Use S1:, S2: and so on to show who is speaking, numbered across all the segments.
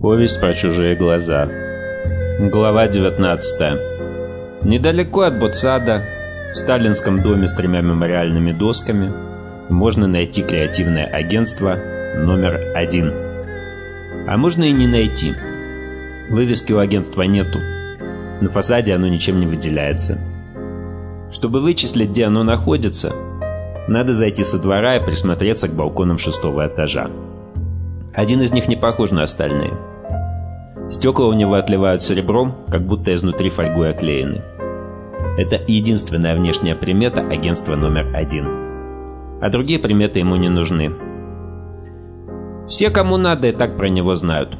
S1: Повесть про чужие глаза. Глава 19. Недалеко от Ботсада, в сталинском доме с тремя мемориальными досками, можно найти креативное агентство номер один. А можно и не найти. Вывески у агентства нету. На фасаде оно ничем не выделяется. Чтобы вычислить, где оно находится, надо зайти со двора и присмотреться к балконам шестого этажа. Один из них не похож на остальные. Стекла у него отливают серебром, как будто изнутри фольгой оклеены. Это единственная внешняя примета агентства номер один. А другие приметы ему не нужны. Все, кому надо, и так про него знают.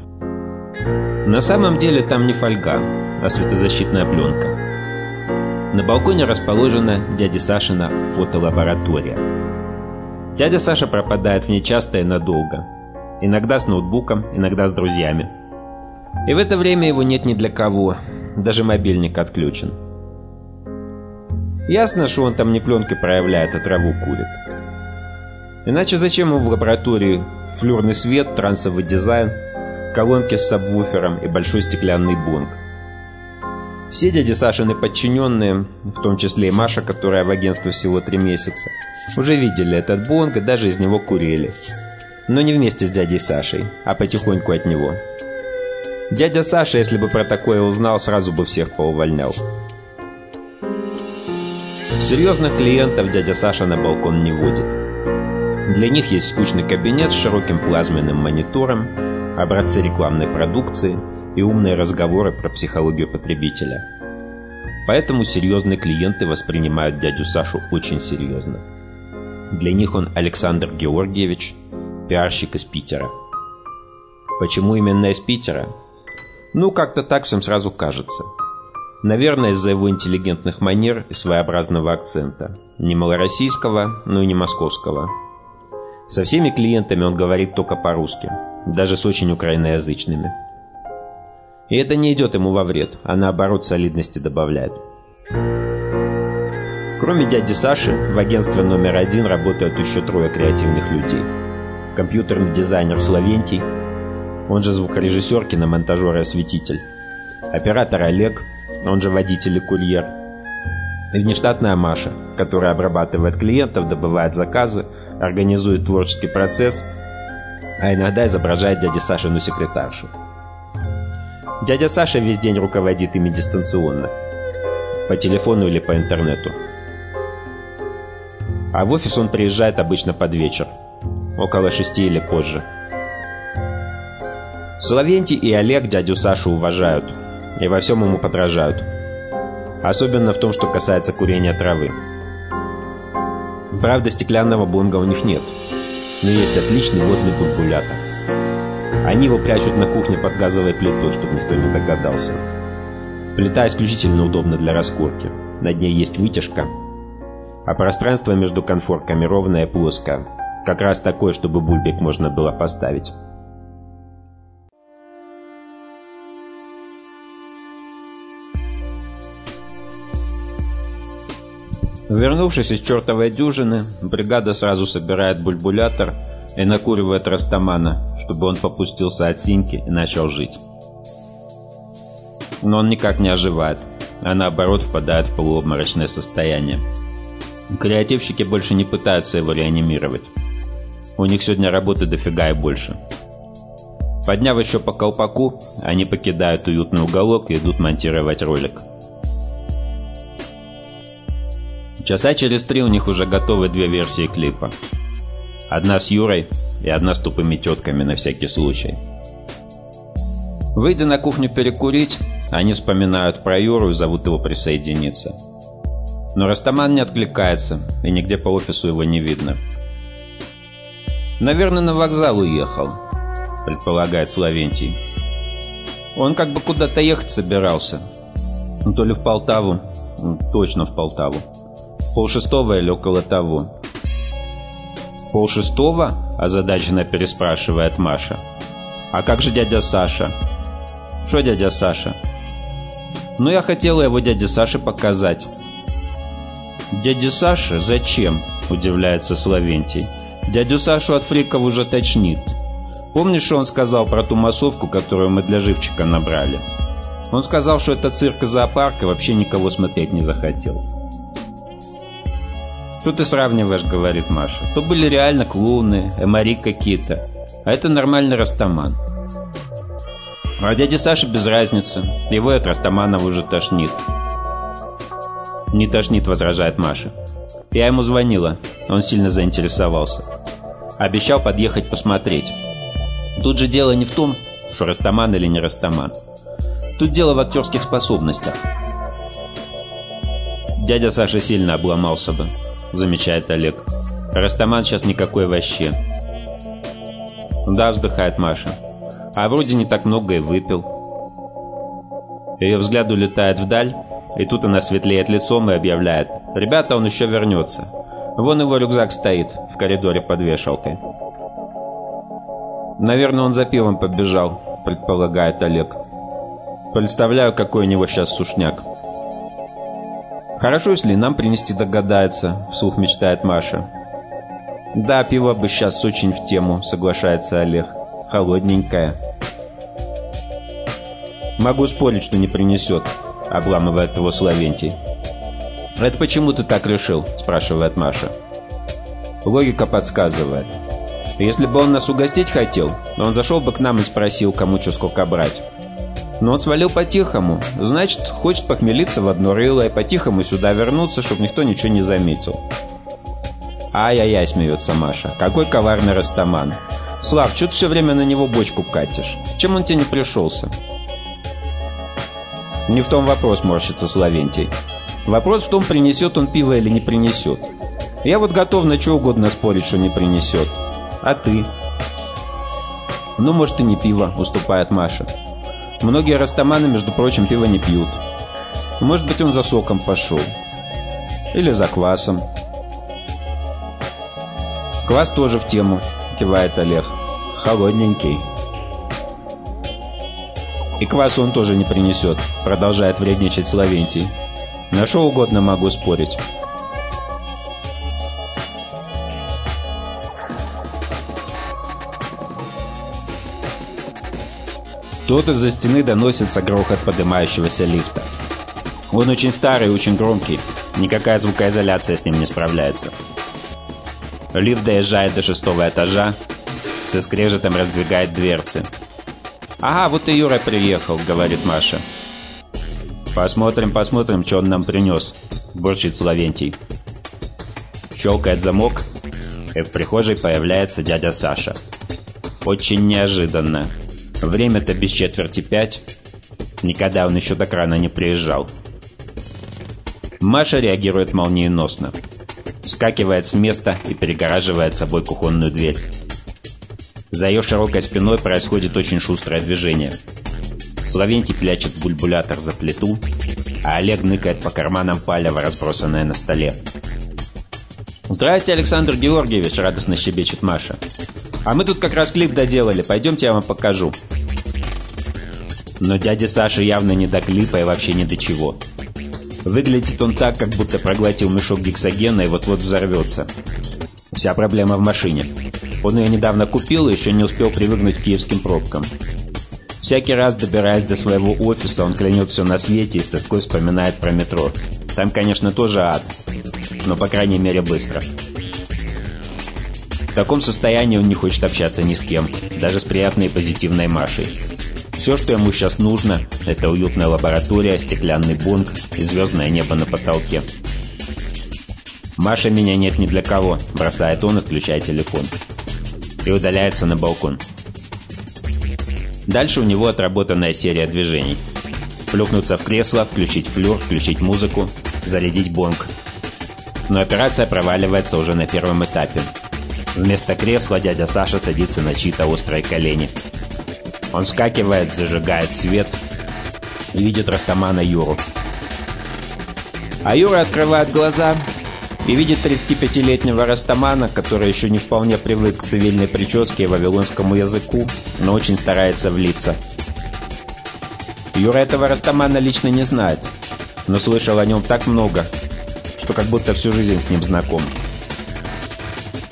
S1: На самом деле там не фольга, а светозащитная пленка. На балконе расположена дяди Сашина фотолаборатория. Дядя Саша пропадает в ней и надолго – Иногда с ноутбуком, иногда с друзьями. И в это время его нет ни для кого. Даже мобильник отключен. Ясно, что он там не пленки проявляет, а траву курит. Иначе зачем ему в лаборатории флюрный свет, трансовый дизайн, колонки с сабвуфером и большой стеклянный бонг? Все дяди Сашины подчиненные, в том числе и Маша, которая в агентстве всего три месяца, уже видели этот бонг и даже из него курили. Но не вместе с дядей Сашей, а потихоньку от него. Дядя Саша, если бы про такое узнал, сразу бы всех поувольнял. Серьезных клиентов дядя Саша на балкон не водит. Для них есть скучный кабинет с широким плазменным монитором, образцы рекламной продукции и умные разговоры про психологию потребителя. Поэтому серьезные клиенты воспринимают дядю Сашу очень серьезно. Для них он Александр Георгиевич – пиарщик из Питера. Почему именно из Питера? Ну, как-то так всем сразу кажется. Наверное, из-за его интеллигентных манер и своеобразного акцента. Не малороссийского, но и не московского. Со всеми клиентами он говорит только по-русски, даже с очень украиноязычными. И это не идет ему во вред, а наоборот солидности добавляет. Кроме дяди Саши, в агентстве номер один работают еще трое креативных людей – компьютерный дизайнер Славентий, он же звукорежиссер, киномонтажер и осветитель, оператор Олег, он же водитель и курьер, и внештатная Маша, которая обрабатывает клиентов, добывает заказы, организует творческий процесс, а иногда изображает дядя Сашину секретаршу. Дядя Саша весь день руководит ими дистанционно, по телефону или по интернету. А в офис он приезжает обычно под вечер, около шести или позже. Соловентий и Олег дядю Сашу уважают и во всем ему подражают. Особенно в том, что касается курения травы. Правда, стеклянного бонга у них нет, но есть отличный водный бульбулятор. Они его прячут на кухне под газовой плитой, чтобы никто не догадался. Плита исключительно удобна для раскурки. На дне есть вытяжка, а пространство между конфорками ровное и плоское, как раз такой, чтобы бульбик можно было поставить. Вернувшись из чертовой дюжины, бригада сразу собирает бульбулятор и накуривает Растамана, чтобы он попустился от синьки и начал жить. Но он никак не оживает, а наоборот впадает в полуобморочное состояние. Креативщики больше не пытаются его реанимировать. У них сегодня работы дофига и больше. Подняв еще по колпаку, они покидают уютный уголок и идут монтировать ролик. Часа через три у них уже готовы две версии клипа. Одна с Юрой и одна с тупыми тетками на всякий случай. Выйдя на кухню перекурить, они вспоминают про Юру и зовут его присоединиться. Но Растаман не откликается, и нигде по офису его не видно. «Наверное, на вокзал уехал», — предполагает Славентий. «Он как бы куда-то ехать собирался. Ну, то ли в Полтаву, ну, точно в Полтаву. Полшестого или около того». «В полшестого?» — озадаченно переспрашивает Маша. «А как же дядя Саша?» «Что дядя Саша?» «Ну, я хотела его дяде Саше показать». «Дяде Саше? Зачем?» — удивляется Славентий. Дядю Сашу от фриков уже точнит. Помнишь, что он сказал про ту массовку, которую мы для живчика набрали? Он сказал, что это цирк и зоопарк, и вообще никого смотреть не захотел. «Что ты сравниваешь?» — говорит Маша. «То были реально клоуны, эмари какие-то, а это нормальный растаман». А дяде Саше без разницы. Его от Растаманова уже тошнит. «Не тошнит», — возражает Маша. «Я ему звонила. Он сильно заинтересовался. Обещал подъехать посмотреть. Тут же дело не в том, что Растаман или не Растаман. Тут дело в актерских способностях. Дядя Саша сильно обломался бы, замечает Олег. Растаман сейчас никакой вообще. Да, вздыхает Маша. А вроде не так много и выпил. Ее взгляд улетает вдаль, и тут она светлеет лицом и объявляет. «Ребята, он еще вернется. Вон его рюкзак стоит в коридоре под вешалкой». «Наверное, он за пивом побежал», — предполагает Олег. Представляю, какой у него сейчас сушняк. Хорошо, если нам принести догадается, вслух мечтает Маша. Да, пиво бы сейчас очень в тему, соглашается Олег. Холодненькое. Могу спорить, что не принесет, обламывает его Славентий. «Это почему ты так решил?» – спрашивает Маша. Логика подсказывает. Если бы он нас угостить хотел, он зашел бы к нам и спросил, кому что сколько брать. Но он свалил по-тихому. Значит, хочет похмелиться в одно рыло и по-тихому сюда вернуться, чтобы никто ничего не заметил. «Ай-яй-яй», — смеется Маша. «Какой коварный растаман! Слав, что ты все время на него бочку катишь? Чем он тебе не пришелся?» «Не в том вопрос», — морщится Славентий. «Вопрос в том, принесет он пиво или не принесет. Я вот готов на что угодно спорить, что не принесет. А ты?» «Ну, может, и не пиво», — уступает Маша. Многие растаманы, между прочим, пиво не пьют. Может быть, он за соком пошел. Или за квасом. Квас тоже в тему, кивает Олег. Холодненький. И квас он тоже не принесет, продолжает вредничать Славентий. На что угодно могу спорить. Тут из-за стены доносится грохот поднимающегося лифта. Он очень старый и очень громкий. Никакая звукоизоляция с ним не справляется. Лифт доезжает до шестого этажа, со скрежетом раздвигает дверцы. «Ага, вот и Юра приехал», — говорит Маша. «Посмотрим, посмотрим, что он нам принес», — бурчит Славентий. Щелкает замок, и в прихожей появляется дядя Саша. Очень неожиданно. Время-то без четверти пять. Никогда он еще так рано не приезжал. Маша реагирует молниеносно. Вскакивает с места и перегораживает собой кухонную дверь. За ее широкой спиной происходит очень шустрое движение. Словентий плячет бульбулятор за плиту, а Олег ныкает по карманам палево, разбросанное на столе. «Здрасте, Александр Георгиевич!» — радостно щебечет Маша. «А мы тут как раз клип доделали. Пойдемте, я вам покажу». Но дядя Саша явно не до клипа и вообще ни до чего. Выглядит он так, как будто проглотил мешок гексогена и вот-вот взорвется. Вся проблема в машине. Он ее недавно купил и еще не успел привыкнуть к киевским пробкам. Всякий раз, добираясь до своего офиса, он клянет все на свете и с тоской вспоминает про метро. Там, конечно, тоже ад, но, по крайней мере, быстро. В таком состоянии он не хочет общаться ни с кем, даже с приятной и позитивной Машей. Все, что ему сейчас нужно, это уютная лаборатория, стеклянный бунк и звездное небо на потолке. «Маша, меня нет ни для кого», – бросает он, отключая телефон. И удаляется на балкон. Дальше у него отработанная серия движений. Плюхнуться в кресло, включить флюр, включить музыку, зарядить бонг. Но операция проваливается уже на первом этапе. Вместо кресла дядя Саша садится на чьи-то острые колени – он вскакивает, зажигает свет и видит Растамана Юру. А Юра открывает глаза и видит 35-летнего Растамана, который еще не вполне привык к цивильной прическе и вавилонскому языку, но очень старается влиться. Юра этого Растамана лично не знает, но слышал о нем так много, что как будто всю жизнь с ним знаком.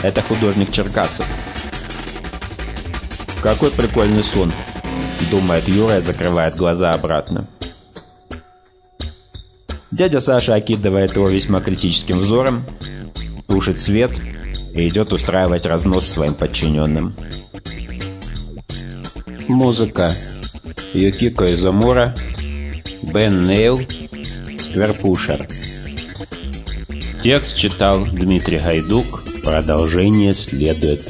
S1: Это художник Черкасов. Какой прикольный сон, думает Юра и закрывает глаза обратно. Дядя Саша окидывает его весьма критическим взором, тушит свет и идет устраивать разнос своим подчиненным. Музыка. Юкико Изомура, Бен Нейл, Скверпушер. Текст читал Дмитрий Гайдук. Продолжение следует.